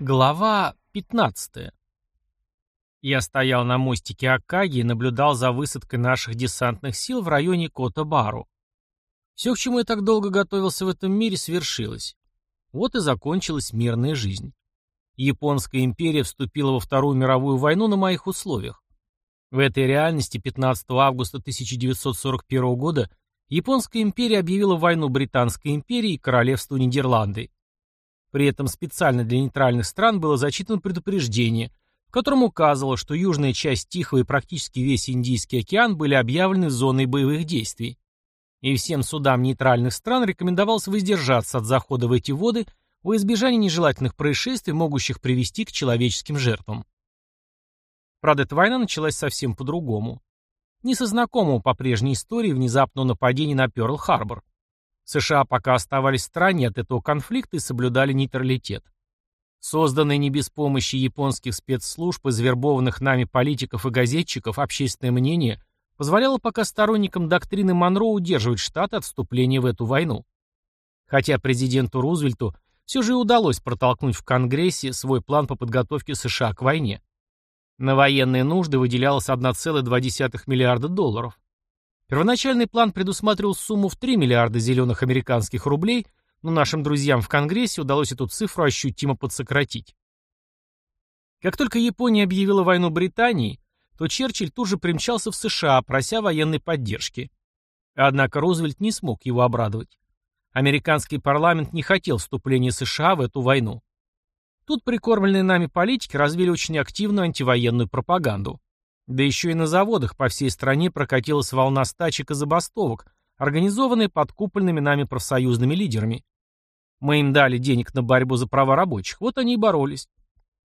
Глава 15. Я стоял на мостике Акаги и наблюдал за высадкой наших десантных сил в районе Кота-Бару. Все, к чему я так долго готовился в этом мире, свершилось. Вот и закончилась мирная жизнь. Японская империя вступила во Вторую мировую войну на моих условиях. В этой реальности 15 августа 1941 года Японская империя объявила войну Британской империи и Королевству Нидерланды. При этом специально для нейтральных стран было зачитано предупреждение, в котором указывало, что южная часть Тихого и практически весь Индийский океан были объявлены зоной боевых действий. И всем судам нейтральных стран рекомендовалось воздержаться от захода в эти воды во избежание нежелательных происшествий, могущих привести к человеческим жертвам. Правда, эта война началась совсем по-другому. Не со знакомого по прежней истории внезапного нападения на Пёрл-Харбор. США пока оставались в стороне от этого конфликта и соблюдали нейтралитет. Созданные не без помощи японских спецслужб и завербованных нами политиков и газетчиков общественное мнение позволяло пока сторонникам доктрины Монро удерживать Штаты от вступления в эту войну. Хотя президенту Рузвельту все же удалось протолкнуть в Конгрессе свой план по подготовке США к войне. На военные нужды выделялось 1,2 миллиарда долларов. Первоначальный план предусматривал сумму в 3 миллиарда зеленых американских рублей, но нашим друзьям в Конгрессе удалось эту цифру ощутимо подсократить. Как только Япония объявила войну Британии, то Черчилль тут же примчался в США, прося военной поддержки. Однако Рузвельт не смог его обрадовать. Американский парламент не хотел вступления США в эту войну. Тут прикормленные нами политики развили очень активную антивоенную пропаганду. Да еще и на заводах по всей стране прокатилась волна стачек и забастовок, организованные подкупленными нами профсоюзными лидерами. Мы им дали денег на борьбу за права рабочих, вот они и боролись.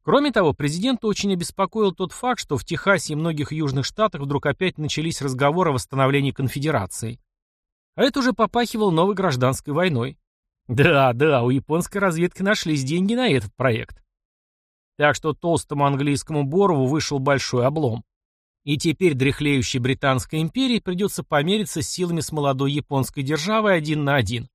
Кроме того, президента очень обеспокоил тот факт, что в Техасе и многих южных штатах вдруг опять начались разговоры о восстановлении конфедерации. А это уже попахивало новой гражданской войной. Да, да, у японской разведки нашлись деньги на этот проект. Так что толстому английскому Борову вышел большой облом. И теперь дряхлеющей Британской империи придется помериться силами с молодой японской державой один на один.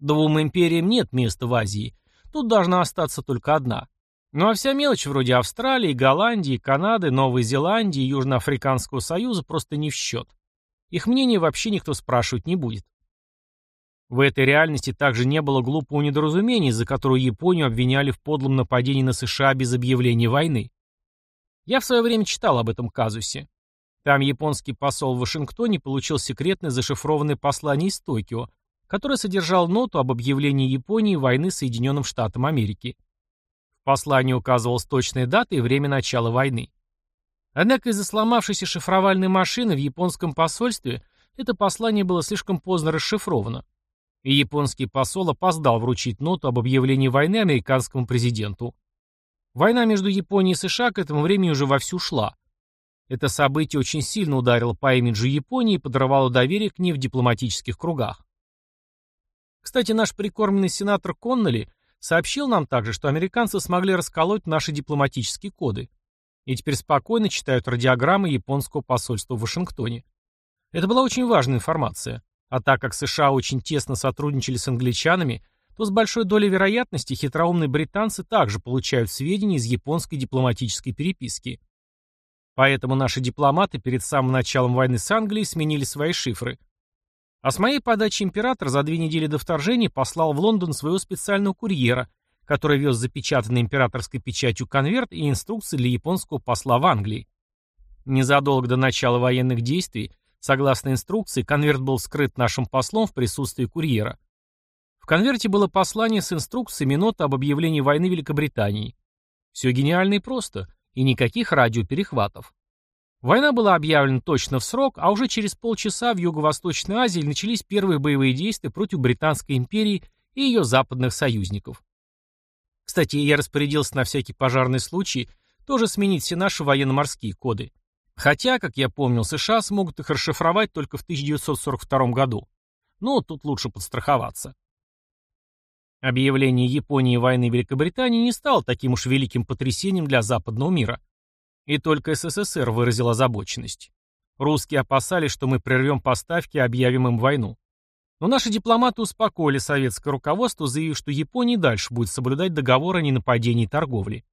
Двум империям нет места в Азии. Тут должна остаться только одна. Ну а вся мелочь вроде Австралии, Голландии, Канады, Новой Зеландии, Южноафриканского союза просто не в счет. Их мнение вообще никто спрашивать не будет. В этой реальности также не было глупого недоразумения, за которую Японию обвиняли в подлом нападении на США без объявления войны. Я в свое время читал об этом казусе. Там японский посол в Вашингтоне получил секретное зашифрованное послание из Токио, которое содержало ноту об объявлении Японии войны Соединенным Штатам Америки. В послании указывалась точная дата и время начала войны. Однако из-за сломавшейся шифровальной машины в японском посольстве это послание было слишком поздно расшифровано. И японский посол опоздал вручить ноту об объявлении войны американскому президенту. Война между Японией и США к этому времени уже вовсю шла. Это событие очень сильно ударило по имиджу Японии и подорвало доверие к ней в дипломатических кругах. Кстати, наш прикормленный сенатор Конноли сообщил нам также, что американцы смогли расколоть наши дипломатические коды и теперь спокойно читают радиограммы японского посольства в Вашингтоне. Это была очень важная информация, а так как США очень тесно сотрудничали с англичанами, то с большой долей вероятности хитроумные британцы также получают сведения из японской дипломатической переписки. Поэтому наши дипломаты перед самым началом войны с Англией сменили свои шифры. А с моей подачи император за две недели до вторжения послал в Лондон своего специального курьера, который вез запечатанный императорской печатью конверт и инструкции для японского посла в Англии. Незадолго до начала военных действий, согласно инструкции, конверт был скрыт нашим послом в присутствии курьера. В конверте было послание с инструкциями нота об объявлении войны Великобритании. Все гениально и просто, и никаких радиоперехватов. Война была объявлена точно в срок, а уже через полчаса в Юго-Восточной Азии начались первые боевые действия против Британской империи и ее западных союзников. Кстати, я распорядился на всякий пожарный случай тоже сменить все наши военно-морские коды. Хотя, как я помнил, США смогут их расшифровать только в 1942 году. Но тут лучше подстраховаться. Объявление Японии войны Великобритании не стало таким уж великим потрясением для западного мира. И только СССР выразил озабоченность. Русские опасались, что мы прервем поставки и объявим им войну. Но наши дипломаты успокоили советское руководство, заявив, что Япония дальше будет соблюдать договор о ненападении и торговле.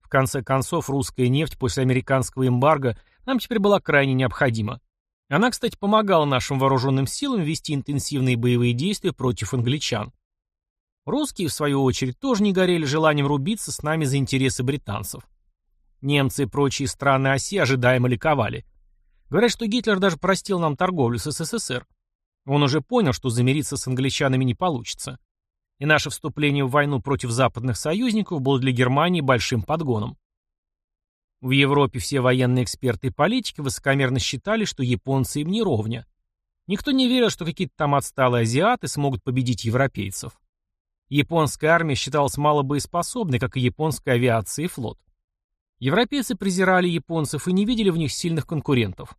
В конце концов, русская нефть после американского эмбарго нам теперь была крайне необходима. Она, кстати, помогала нашим вооруженным силам вести интенсивные боевые действия против англичан. Русские, в свою очередь, тоже не горели желанием рубиться с нами за интересы британцев. Немцы и прочие страны оси ожидаемо ликовали. Говорят, что Гитлер даже простил нам торговлю с СССР. Он уже понял, что замириться с англичанами не получится. И наше вступление в войну против западных союзников было для Германии большим подгоном. В Европе все военные эксперты и политики высокомерно считали, что японцы им не ровня. Никто не верил, что какие-то там отсталые азиаты смогут победить европейцев. Японская армия считалась малобоеспособной, как и японская авиация и флот. Европейцы презирали японцев и не видели в них сильных конкурентов.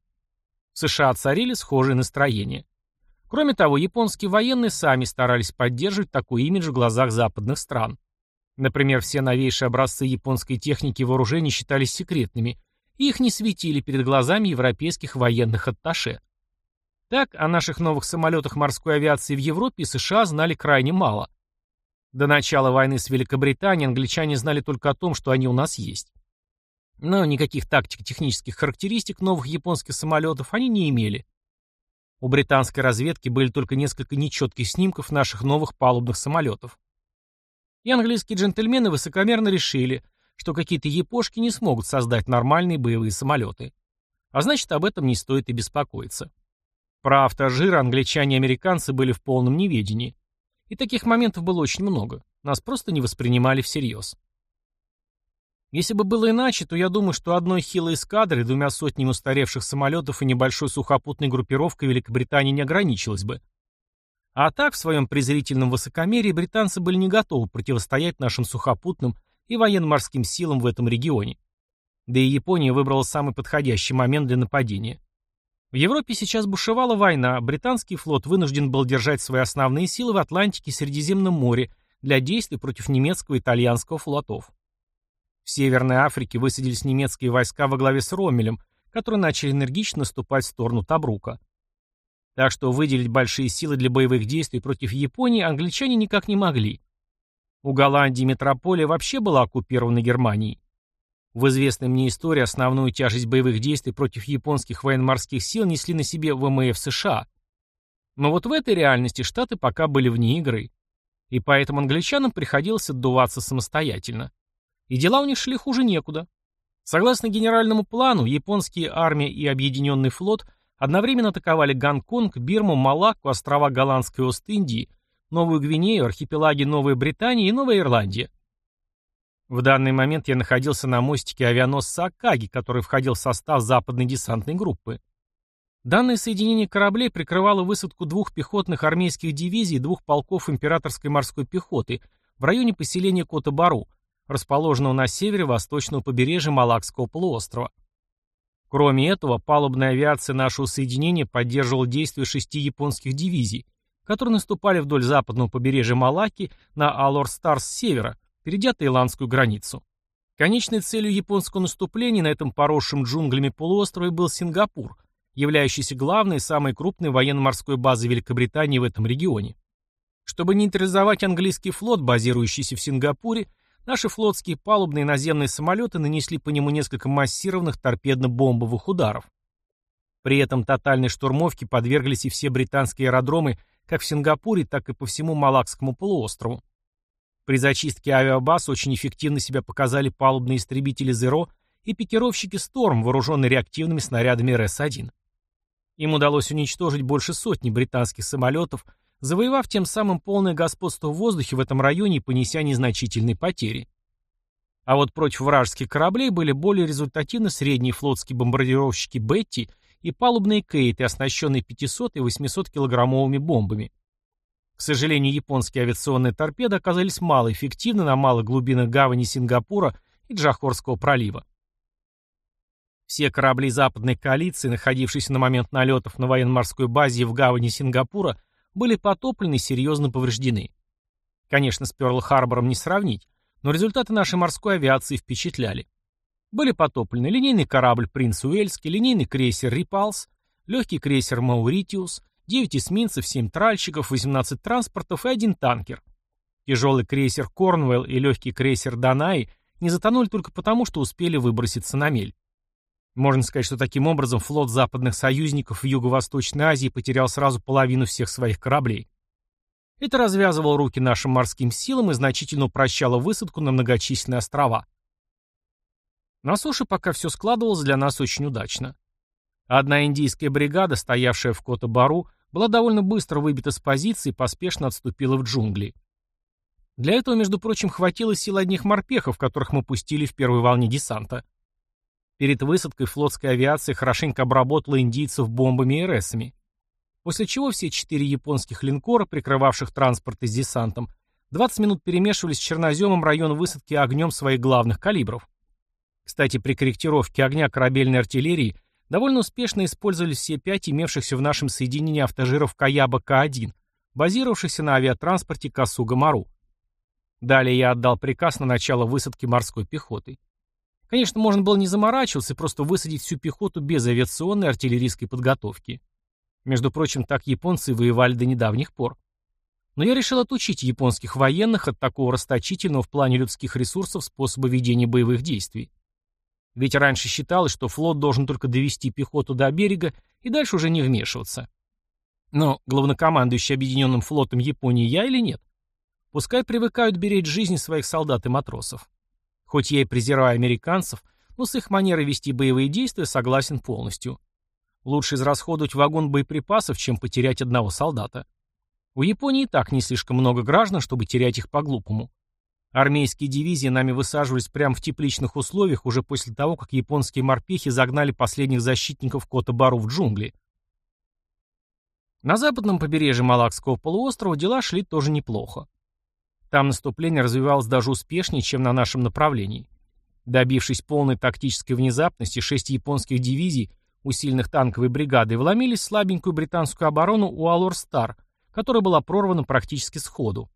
В США царили схожие настроения. Кроме того, японские военные сами старались поддерживать такой имидж в глазах западных стран. Например, все новейшие образцы японской техники и вооружений считались секретными, и их не светили перед глазами европейских военных атташе. Так, о наших новых самолетах морской авиации в Европе и США знали крайне мало. До начала войны с Великобританией англичане знали только о том, что они у нас есть. Но никаких тактико-технических характеристик новых японских самолетов они не имели. У британской разведки были только несколько нечетких снимков наших новых палубных самолетов. И английские джентльмены высокомерно решили, что какие-то япошки не смогут создать нормальные боевые самолеты. А значит, об этом не стоит и беспокоиться. Про автожир англичане и американцы были в полном неведении. И таких моментов было очень много. Нас просто не воспринимали всерьез. Если бы было иначе, то я думаю, что одной хилой эскадрой, двумя сотнями устаревших самолетов и небольшой сухопутной группировкой Великобритании не ограничилась бы. А так, в своем презрительном высокомерии, британцы были не готовы противостоять нашим сухопутным и военно-морским силам в этом регионе. Да и Япония выбрала самый подходящий момент для нападения. В Европе сейчас бушевала война, британский флот вынужден был держать свои основные силы в Атлантике и Средиземном море для действий против немецкого и итальянского флотов. В Северной Африке высадились немецкие войска во главе с Роммелем, которые начали энергично наступать в сторону Табрука. Так что выделить большие силы для боевых действий против Японии англичане никак не могли. У Голландии метрополия вообще была оккупирована Германией. В известной мне истории основную тяжесть боевых действий против японских военно-морских сил несли на себе ВМФ США. Но вот в этой реальности Штаты пока были вне игры. И поэтому англичанам приходилось отдуваться самостоятельно. И дела у них шли хуже некуда. Согласно генеральному плану, японские армия и объединенный флот одновременно атаковали Гонконг, Бирму, Малакку, острова Голландской Ост-Индии, Новую Гвинею, архипелаги Новой Британии и Новая Ирландия. В данный момент я находился на мостике авианосца Акаги, который входил в состав западной десантной группы. Данное соединение кораблей прикрывало высадку двух пехотных армейских дивизий и двух полков императорской морской пехоты в районе поселения Кота-Бару, расположенного на севере восточного побережья Малакского полуострова. Кроме этого, палубная авиация нашего соединения поддерживала действия шести японских дивизий, которые наступали вдоль западного побережья Малаки на Алор-Стар с севера, перейдя таиландскую границу. Конечной целью японского наступления на этом поросшем джунглями полуострове был Сингапур, являющийся главной и самой крупной военно-морской базой Великобритании в этом регионе. Чтобы нейтрализовать английский флот, базирующийся в Сингапуре, наши флотские палубные наземные самолеты нанесли по нему несколько массированных торпедно-бомбовых ударов. При этом тотальной штурмовке подверглись и все британские аэродромы как в Сингапуре, так и по всему Малакскому полуострову. При зачистке авиабаз очень эффективно себя показали палубные истребители «Зеро» и пикировщики «Сторм», вооруженные реактивными снарядами РС-1. Им удалось уничтожить больше сотни британских самолетов, завоевав тем самым полное господство в воздухе в этом районе и понеся незначительные потери. А вот против вражеских кораблей были более результативны средние флотские бомбардировщики «Бетти» и палубные «Кейты», оснащенные 500 и 800 килограммовыми бомбами. К сожалению, японские авиационные торпеды оказались малоэффективны на малых глубинах гавани Сингапура и Джахорского пролива. Все корабли западной коалиции, находившиеся на момент налетов на военно-морской базе в гавани Сингапура, были потоплены и серьезно повреждены. Конечно, с Пёрл-Харбором не сравнить, но результаты нашей морской авиации впечатляли. Были потоплены линейный корабль «Принц Уэльский», линейный крейсер «Рипалс», легкий крейсер «Мауритиус», 9 эсминцев, 7 тральщиков, 18 транспортов и один танкер. Тяжелый крейсер «Корнуэлл» и легкий крейсер «Данай» не затонули только потому, что успели выброситься на мель. Можно сказать, что таким образом флот западных союзников в Юго-Восточной Азии потерял сразу половину всех своих кораблей. Это развязывало руки нашим морским силам и значительно упрощало высадку на многочисленные острова. На суше пока все складывалось для нас очень удачно. Одна индийская бригада, стоявшая в Кота-Бару, была довольно быстро выбита с позиции и поспешно отступила в джунгли. Для этого, между прочим, хватило сил одних морпехов, которых мы пустили в первой волне десанта. Перед высадкой флотская авиация хорошенько обработала индийцев бомбами и РСами. После чего все четыре японских линкора, прикрывавших транспорты с десантом, 20 минут перемешивались с черноземом район высадки огнем своих главных калибров. Кстати, при корректировке огня корабельной артиллерии довольно успешно использовались все пять имевшихся в нашем соединении автожиров Каяба К-1, базировавшихся на авиатранспорте Касуга-Мару. Далее я отдал приказ на начало высадки морской пехоты. Конечно, можно было не заморачиваться и просто высадить всю пехоту без авиационной артиллерийской подготовки. Между прочим, так японцы воевали до недавних пор. Но я решил отучить японских военных от такого расточительного в плане людских ресурсов способа ведения боевых действий. Ведь раньше считалось, что флот должен только довести пехоту до берега и дальше уже не вмешиваться. Но главнокомандующий объединенным флотом Японии я или нет? Пускай привыкают беречь жизни своих солдат и матросов. Хоть я и презираю американцев, но с их манерой вести боевые действия согласен полностью. Лучше израсходовать вагон боеприпасов, чем потерять одного солдата. У Японии и так не слишком много граждан, чтобы терять их по-глупому. Армейские дивизии нами высаживались прямо в тепличных условиях уже после того, как японские морпехи загнали последних защитников Кота-Бару в джунгли. На западном побережье Малакского полуострова дела шли тоже неплохо. Там наступление развивалось даже успешнее, чем на нашем направлении. Добившись полной тактической внезапности, шесть японских дивизий, усиленных танковой бригадой, вломились в слабенькую британскую оборону у Алор-Стар, которая была прорвана практически сходу.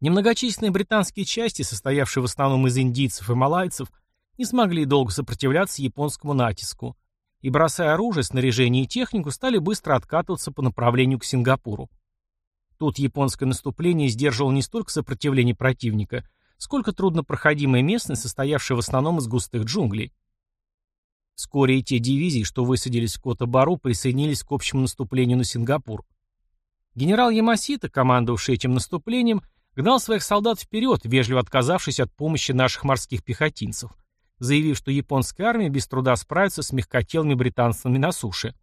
Немногочисленные британские части, состоявшие в основном из индийцев и малайцев, не смогли долго сопротивляться японскому натиску и, бросая оружие, снаряжение и технику, стали быстро откатываться по направлению к Сингапуру. Тут японское наступление сдерживало не столько сопротивление противника, сколько труднопроходимая местность, состоявшая в основном из густых джунглей. Вскоре и те дивизии, что высадились в Кота-Бару, присоединились к общему наступлению на Сингапур. Генерал Ямасита, командовавший этим наступлением, гнал своих солдат вперед, вежливо отказавшись от помощи наших морских пехотинцев, заявив, что японская армия без труда справится с мягкотелыми британцами на суше.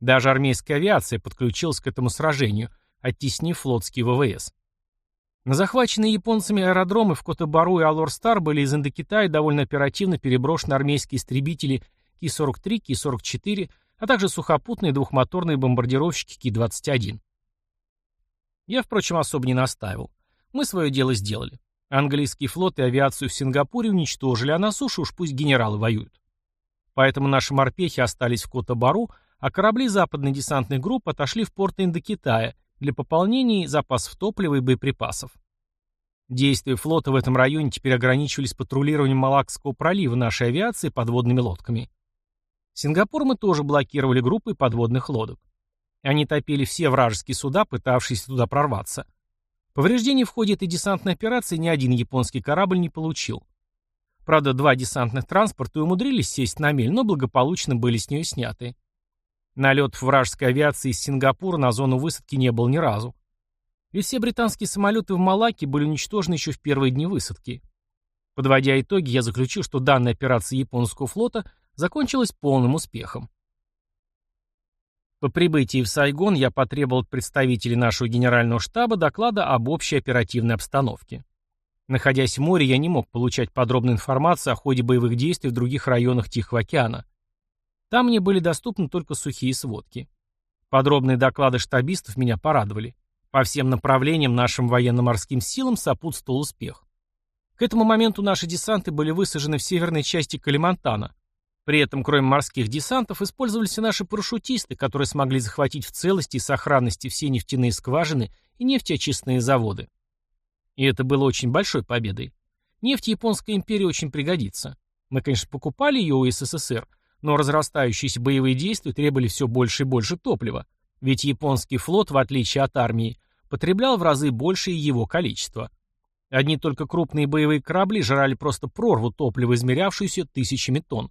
Даже армейская авиация подключилась к этому сражению, оттеснив флотские ВВС. На захваченные японцами аэродромы в Котобару и Алор-Стар были из Индокитая довольно оперативно переброшены армейские истребители Ки-43, Ки-44, а также сухопутные двухмоторные бомбардировщики Ки-21. Я, впрочем, особо не настаивал. Мы свое дело сделали. Английский флот и авиацию в Сингапуре уничтожили, а на суше уж пусть генералы воюют. Поэтому наши морпехи остались в Кота-Бару, а корабли западной десантной группы отошли в порты Индокитая для пополнения запасов топлива и боеприпасов. Действия флота в этом районе теперь ограничивались патрулированием Малакского пролива нашей авиации подводными лодками. Сингапур мы тоже блокировали группой подводных лодок. Они топили все вражеские суда, пытавшиеся туда прорваться. Повреждений в ходе этой десантной операции ни один японский корабль не получил. Правда, два десантных транспорта умудрились сесть на мель, но благополучно были с нее сняты. Налет вражеской авиации из Сингапура на зону высадки не был ни разу. Ведь все британские самолеты в Малаке были уничтожены еще в первые дни высадки. Подводя итоги, я заключил, что данная операция японского флота закончилась полным успехом. По прибытии в Сайгон я потребовал от представителей нашего генерального штаба доклада об общей оперативной обстановке. Находясь в море, я не мог получать подробную информацию о ходе боевых действий в других районах Тихого океана. Там мне были доступны только сухие сводки. Подробные доклады штабистов меня порадовали. По всем направлениям нашим военно-морским силам сопутствовал успех. К этому моменту наши десанты были высажены в северной части Калимантана, при этом, кроме морских десантов, использовались и наши парашютисты, которые смогли захватить в целости и сохранности все нефтяные скважины и нефтеочистные заводы. И это было очень большой победой. Нефть Японской империи очень пригодится. Мы, конечно, покупали ее у СССР, но разрастающиеся боевые действия требовали все больше и больше топлива. Ведь японский флот, в отличие от армии, потреблял в разы большее его количество. Одни только крупные боевые корабли жрали просто прорву топлива, измерявшуюся тысячами тонн.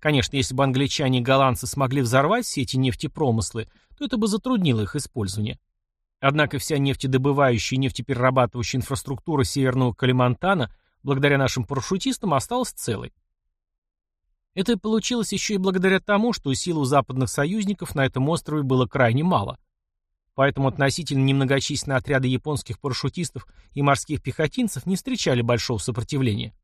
Конечно, если бы англичане и голландцы смогли взорвать все эти нефтепромыслы, то это бы затруднило их использование. Однако вся нефтедобывающая и нефтеперерабатывающая инфраструктура Северного Калимантана благодаря нашим парашютистам осталась целой. Это получилось еще и благодаря тому, что сил у западных союзников на этом острове было крайне мало. Поэтому относительно немногочисленные отряды японских парашютистов и морских пехотинцев не встречали большого сопротивления.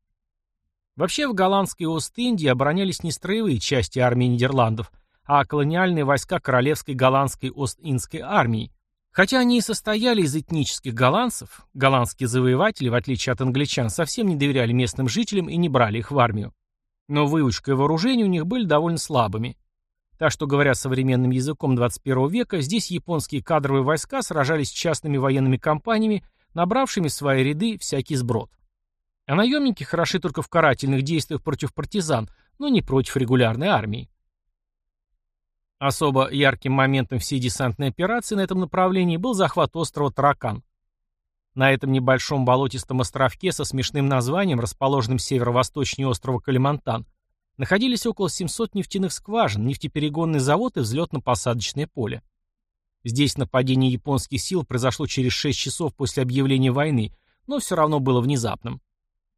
Вообще в голландской Ост-Индии оборонялись не строевые части армии Нидерландов, а колониальные войска Королевской голландской Ост-Индской армии. Хотя они и состояли из этнических голландцев, голландские завоеватели, в отличие от англичан, совсем не доверяли местным жителям и не брали их в армию. Но выучка и вооружение у них были довольно слабыми. Так что, говоря современным языком 21 века, здесь японские кадровые войска сражались с частными военными компаниями, набравшими в свои ряды всякий сброд. А наемники хороши только в карательных действиях против партизан, но не против регулярной армии. Особо ярким моментом всей десантной операции на этом направлении был захват острова Таракан. На этом небольшом болотистом островке со смешным названием, расположенным северо-восточнее острова Калимантан, находились около 700 нефтяных скважин, нефтеперегонный завод и взлетно-посадочное поле. Здесь нападение японских сил произошло через 6 часов после объявления войны, но все равно было внезапным.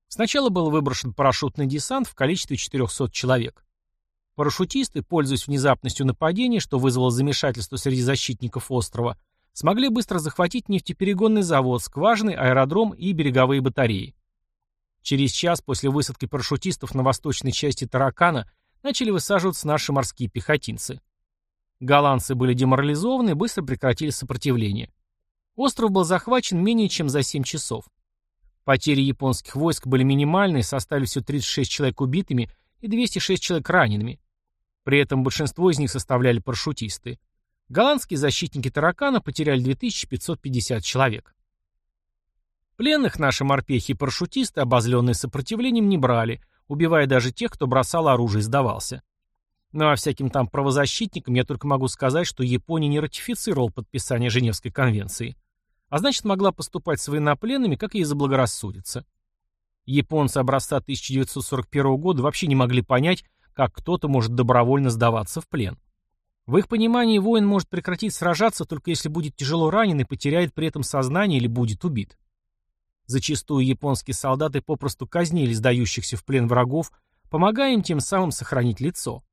Сначала был выброшен парашютный десант в количестве 400 человек. Парашютисты, пользуясь внезапностью нападения, что вызвало замешательство среди защитников острова, смогли быстро захватить нефтеперегонный завод, скважины, аэродром и береговые батареи. Через час после высадки парашютистов на восточной части Таракана начали высаживаться наши морские пехотинцы. Голландцы были деморализованы и быстро прекратили сопротивление. Остров был захвачен менее чем за 7 часов. Потери японских войск были минимальные, составили всего 36 человек убитыми и 206 человек ранеными. При этом большинство из них составляли парашютисты. Голландские защитники Таракана потеряли 2550 человек. Пленных наши морпехи и парашютисты, обозленные сопротивлением, не брали, убивая даже тех, кто бросал оружие и сдавался. Ну а всяким там правозащитникам я только могу сказать, что Япония не ратифицировала подписание Женевской конвенции а значит могла поступать с военнопленными, как ей заблагорассудится. Японцы образца 1941 года вообще не могли понять, как кто-то может добровольно сдаваться в плен. В их понимании воин может прекратить сражаться только если будет тяжело ранен и потеряет при этом сознание или будет убит. Зачастую японские солдаты попросту казнили сдающихся в плен врагов, помогая им тем самым сохранить лицо.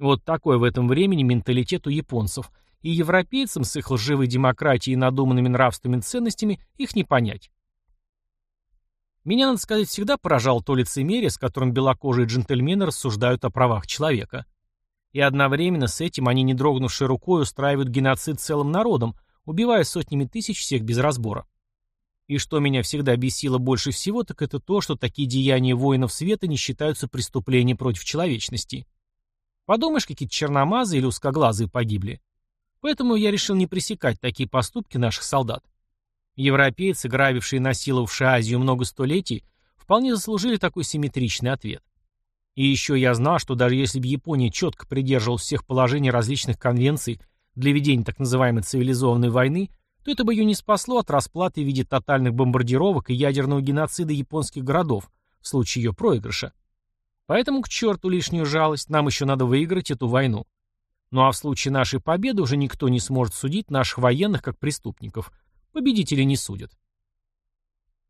Вот такой в этом времени менталитет у японцев – и европейцам с их лживой демократией и надуманными нравственными ценностями их не понять. Меня, надо сказать, всегда поражало то лицемерие, с которым белокожие джентльмены рассуждают о правах человека. И одновременно с этим они, не дрогнувшей рукой, устраивают геноцид целым народом, убивая сотнями тысяч всех без разбора. И что меня всегда бесило больше всего, так это то, что такие деяния воинов света не считаются преступлением против человечности. Подумаешь, какие-то черномазы или узкоглазые погибли. Поэтому я решил не пресекать такие поступки наших солдат. Европейцы, грабившие и насиловавшие Азию много столетий, вполне заслужили такой симметричный ответ. И еще я знал, что даже если бы Япония четко придерживалась всех положений различных конвенций для ведения так называемой цивилизованной войны, то это бы ее не спасло от расплаты в виде тотальных бомбардировок и ядерного геноцида японских городов в случае ее проигрыша. Поэтому к черту лишнюю жалость, нам еще надо выиграть эту войну. Ну а в случае нашей победы уже никто не сможет судить наших военных как преступников. Победители не судят.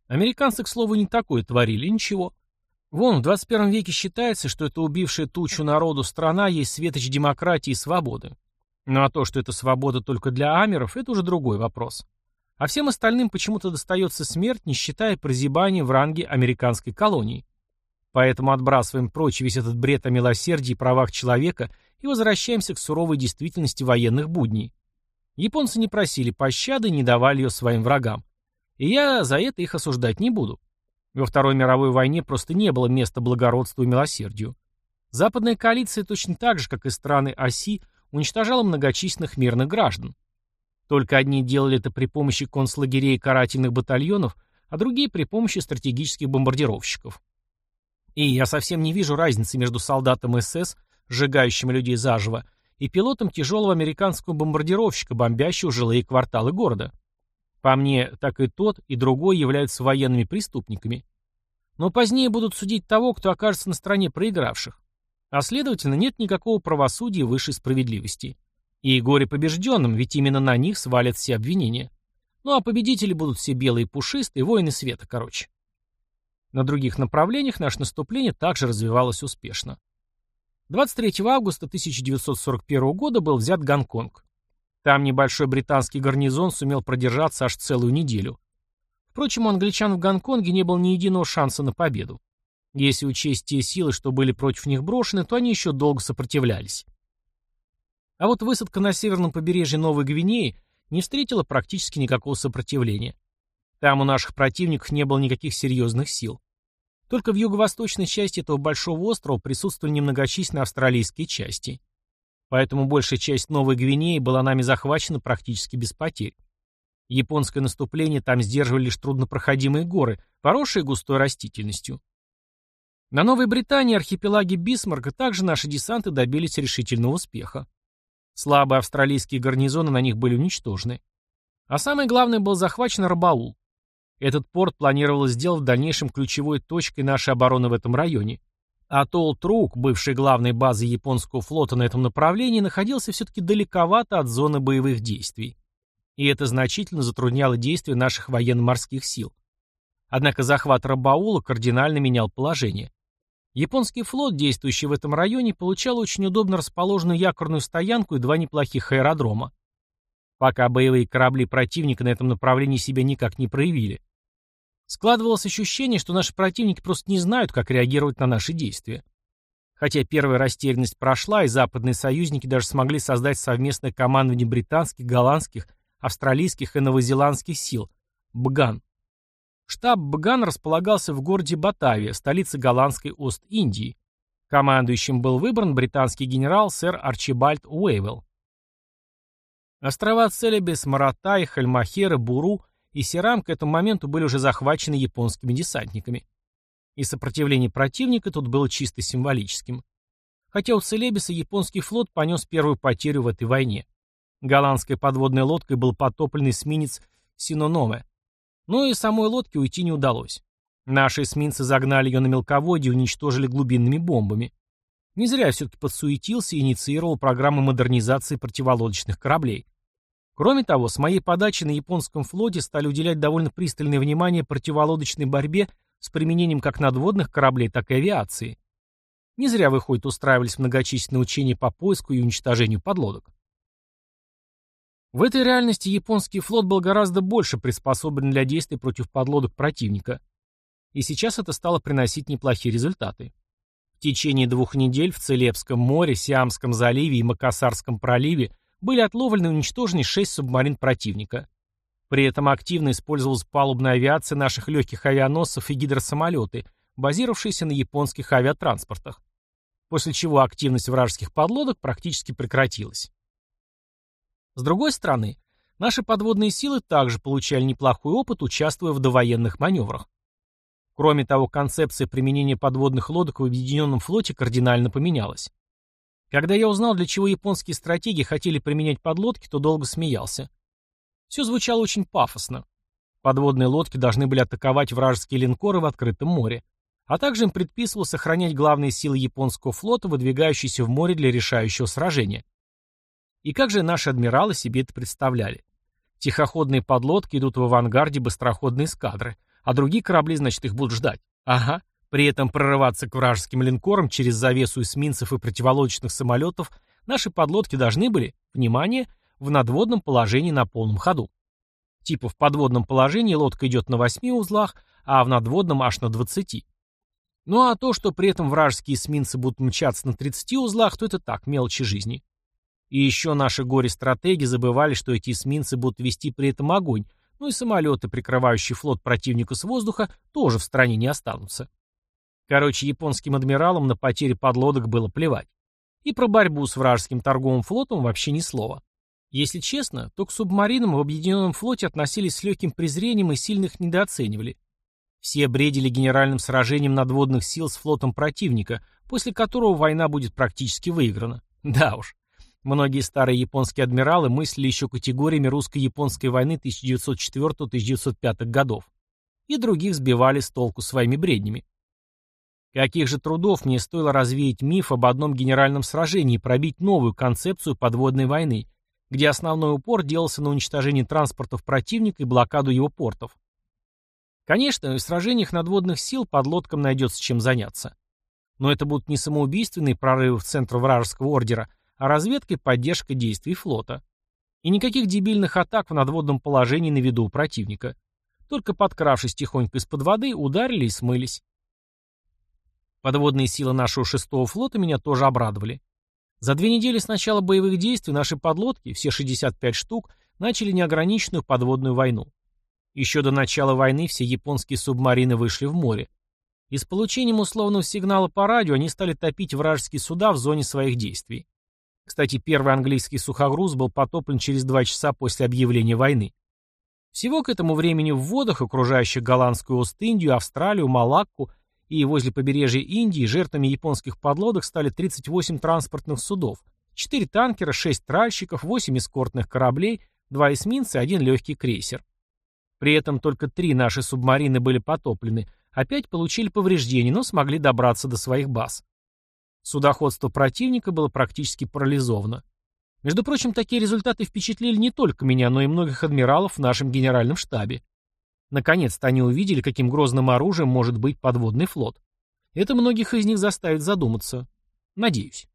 Американцы, к слову, не такое творили, ничего. Вон, в 21 веке считается, что это убившая тучу народу страна есть светоч демократии и свободы. Ну а то, что это свобода только для амеров, это уже другой вопрос. А всем остальным почему-то достается смерть, не считая прозябания в ранге американской колонии. Поэтому отбрасываем прочь весь этот бред о милосердии и правах человека и возвращаемся к суровой действительности военных будней. Японцы не просили пощады не давали ее своим врагам. И я за это их осуждать не буду. Во Второй мировой войне просто не было места благородству и милосердию. Западная коалиция точно так же, как и страны оси, уничтожала многочисленных мирных граждан. Только одни делали это при помощи концлагерей и карательных батальонов, а другие при помощи стратегических бомбардировщиков. И я совсем не вижу разницы между солдатом СС сжигающим людей заживо, и пилотом тяжелого американского бомбардировщика, бомбящего жилые кварталы города. По мне, так и тот, и другой являются военными преступниками. Но позднее будут судить того, кто окажется на стороне проигравших. А следовательно, нет никакого правосудия высшей справедливости. И горе побежденным, ведь именно на них свалят все обвинения. Ну а победители будут все белые пушистые, воины света, короче. На других направлениях наше наступление также развивалось успешно. 23 августа 1941 года был взят Гонконг. Там небольшой британский гарнизон сумел продержаться аж целую неделю. Впрочем, у англичан в Гонконге не было ни единого шанса на победу. Если учесть те силы, что были против них брошены, то они еще долго сопротивлялись. А вот высадка на северном побережье Новой Гвинеи не встретила практически никакого сопротивления. Там у наших противников не было никаких серьезных сил. Только в юго-восточной части этого большого острова присутствовали немногочисленные австралийские части – Поэтому большая часть Новой Гвинеи была нами захвачена практически без потерь. Японское наступление там сдерживали лишь труднопроходимые горы, поросшие густой растительностью. На Новой Британии архипелаге Бисмарка также наши десанты добились решительного успеха. Слабые австралийские гарнизоны на них были уничтожены. А самое главное был захвачен Рабаул. Этот порт планировалось сделать в дальнейшем ключевой точкой нашей обороны в этом районе – Атолл Трук, бывший главной базой японского флота на этом направлении, находился все-таки далековато от зоны боевых действий. И это значительно затрудняло действия наших военно-морских сил. Однако захват Рабаула кардинально менял положение. Японский флот, действующий в этом районе, получал очень удобно расположенную якорную стоянку и два неплохих аэродрома. Пока боевые корабли противника на этом направлении себя никак не проявили. Складывалось ощущение, что наши противники просто не знают, как реагировать на наши действия. Хотя первая растерянность прошла, и западные союзники даже смогли создать совместное командование британских, голландских, австралийских и новозеландских сил – БГАН. Штаб БГАН располагался в городе Батавия, столице голландской Ост-Индии. Командующим был выбран британский генерал сэр Арчибальд Уэйвелл. Острова Целебес, Маратай, Хальмахера, Буру и Сирам к этому моменту были уже захвачены японскими десантниками. И сопротивление противника тут было чисто символическим. Хотя у Целебеса японский флот понес первую потерю в этой войне. Голландской подводной лодкой был потоплен эсминец Синономе. Но и самой лодке уйти не удалось. Наши эсминцы загнали ее на мелководье и уничтожили глубинными бомбами. Не зря все-таки подсуетился и инициировал программу модернизации противолодочных кораблей. Кроме того, с моей подачи на японском флоте стали уделять довольно пристальное внимание противолодочной борьбе с применением как надводных кораблей, так и авиации. Не зря, выходит, устраивались многочисленные учения по поиску и уничтожению подлодок. В этой реальности японский флот был гораздо больше приспособлен для действий против подлодок противника. И сейчас это стало приносить неплохие результаты. В течение двух недель в Целебском море, Сиамском заливе и Макасарском проливе были отловлены и уничтожены шесть субмарин противника. При этом активно использовалась палубная авиация наших легких авианосцев и гидросамолеты, базировавшиеся на японских авиатранспортах. После чего активность вражеских подлодок практически прекратилась. С другой стороны, наши подводные силы также получали неплохой опыт, участвуя в довоенных маневрах. Кроме того, концепция применения подводных лодок в Объединенном флоте кардинально поменялась. Когда я узнал, для чего японские стратеги хотели применять подлодки, то долго смеялся. Все звучало очень пафосно. Подводные лодки должны были атаковать вражеские линкоры в открытом море, а также им предписывалось сохранять главные силы японского флота, выдвигающиеся в море для решающего сражения. И как же наши адмиралы себе это представляли? Тихоходные подлодки идут в авангарде быстроходной эскадры, а другие корабли, значит, их будут ждать. Ага, при этом прорываться к вражеским линкорам через завесу эсминцев и противолодочных самолетов наши подлодки должны были, внимание, в надводном положении на полном ходу. Типа в подводном положении лодка идет на 8 узлах, а в надводном аж на 20. Ну а то, что при этом вражеские эсминцы будут мчаться на 30 узлах, то это так, мелочи жизни. И еще наши горе-стратеги забывали, что эти эсминцы будут вести при этом огонь, ну и самолеты, прикрывающие флот противника с воздуха, тоже в стране не останутся. Короче, японским адмиралам на потери подлодок было плевать. И про борьбу с вражеским торговым флотом вообще ни слова. Если честно, то к субмаринам в Объединенном флоте относились с легким презрением и сильно их недооценивали. Все бредили генеральным сражением надводных сил с флотом противника, после которого война будет практически выиграна. Да уж. Многие старые японские адмиралы мыслили еще категориями русско-японской войны 1904-1905 годов и других сбивали с толку своими бреднями. Каких же трудов мне стоило развеять миф об одном генеральном сражении и пробить новую концепцию подводной войны, где основной упор делался на уничтожении транспортов противника и блокаду его портов. Конечно, в сражениях надводных сил подлодкам найдется чем заняться. Но это будут не самоубийственные прорывы в центр вражеского ордера, а разведка и поддержка действий флота. И никаких дебильных атак в надводном положении на виду у противника. Только подкравшись тихонько из-под воды, ударили и смылись. Подводные силы нашего шестого флота меня тоже обрадовали. За две недели с начала боевых действий наши подлодки, все 65 штук, начали неограниченную подводную войну. Еще до начала войны все японские субмарины вышли в море. И с получением условного сигнала по радио они стали топить вражеские суда в зоне своих действий. Кстати, первый английский сухогруз был потоплен через два часа после объявления войны. Всего к этому времени в водах, окружающих голландскую Ост-Индию, Австралию, Малакку и возле побережья Индии жертвами японских подлодок стали 38 транспортных судов, 4 танкера, 6 тральщиков, 8 эскортных кораблей, 2 эсминца и один легкий крейсер. При этом только три наши субмарины были потоплены, опять получили повреждения, но смогли добраться до своих баз. Судоходство противника было практически парализовано. Между прочим, такие результаты впечатлили не только меня, но и многих адмиралов в нашем генеральном штабе. Наконец-то они увидели, каким грозным оружием может быть подводный флот. Это многих из них заставит задуматься. Надеюсь.